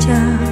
家。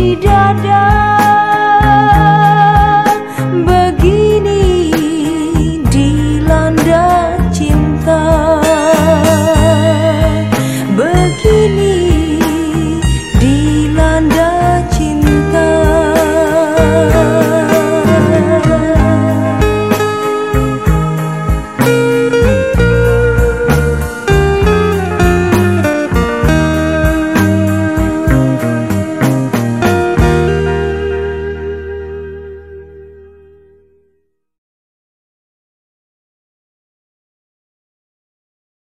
Di dada